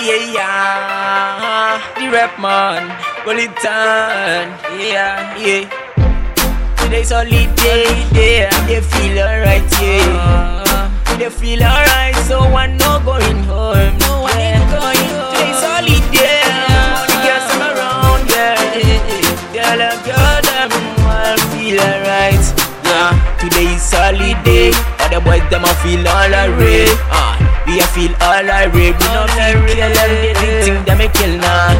yeah, yeah. The rap man, roll it on, yeah, yeah. Today's only day, yeah. They feel all alright. We no feel kill them, they think think them a kill now.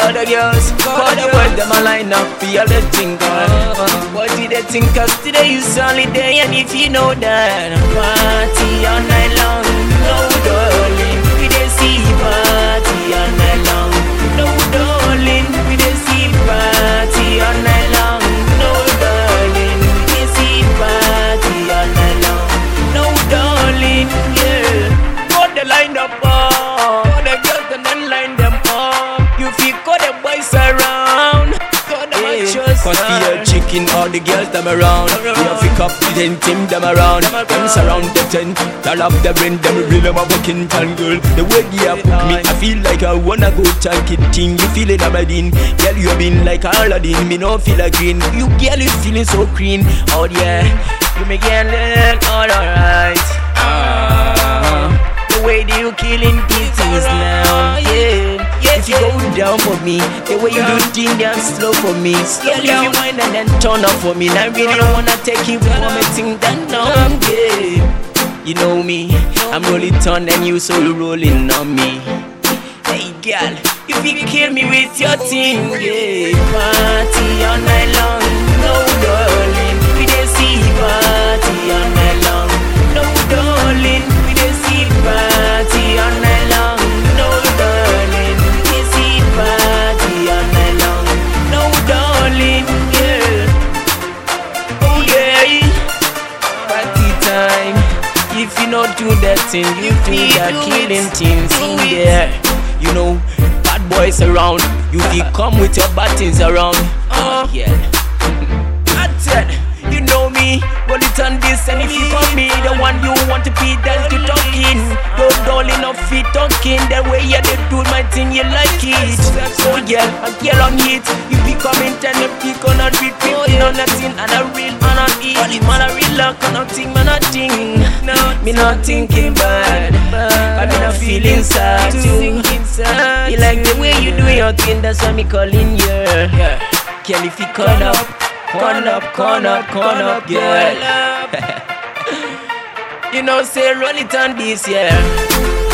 All the girls, all the boys them a line up for all the thing. Uh, what did they think? Cause today is day, and if you know that, party all night long. Cause for your chicken, all the girls them around. We have pick up the ten team them around. Them surround the ten. All of the brain, them real them a fucking tan girl. The way you have put me, I feel like I wanna go tank it thing. You feel it, Aberdeen. Girl, you been like Aladdin. Me no feel like green. You girl, you feeling so green. Oh yeah, You make it look all alright. Ah, the way that you killing things now, yeah. If you go down for me, the way you do things down slow for me, slow if you wind and then turn up for me. And I really don't wanna take you for me, think that no, yeah. You know me, I'm rolling on and you so rolling on me. Hey girl, if you kill me with your thing, yeah. Party all night long, darling, yeah. Oh yeah, party time. If you not do that thing, you do that killing things in there. Oh, you know, bad boys around. You be come with your bad things around. Oh yeah. I said, you know me, roll it on this, and if you call me the one you want to be, then to talking. Talking the way you did do my thing, you like it. So yeah, I get on it. You be coming, me pick on not be pick on nothing, and I real man on it. Man, I real luck on nothing, man, I think. No, me not thinking bad, I me not feeling sad too. You like the way you do your thing, that's why me calling you. Yeah. Girl, if you come up, come up, come up, come up, girl. you know, say roll it on this, yeah.